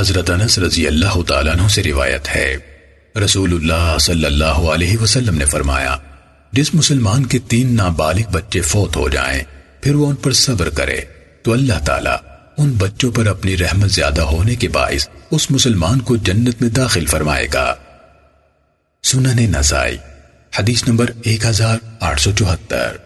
حضرت انس رضی اللہ تعالیٰ عنہ سے روایت ہے۔ رسول اللہ صلی اللہ علیہ وسلم نے فرمایا، جس مسلمان کے تین نابالغ بچے فوت ہو جائیں، پھر وہ ان پر صبر کرے۔ تو اللہ تعالیٰ ان بچوں پر اپنی رحمت زیادہ ہونے کے باعث اس مسلمان کو جنت میں داخل فرمائے گا۔ سنن نسائی، حدیث نمبر ایک ہزار آٹھ سو چوہتر۔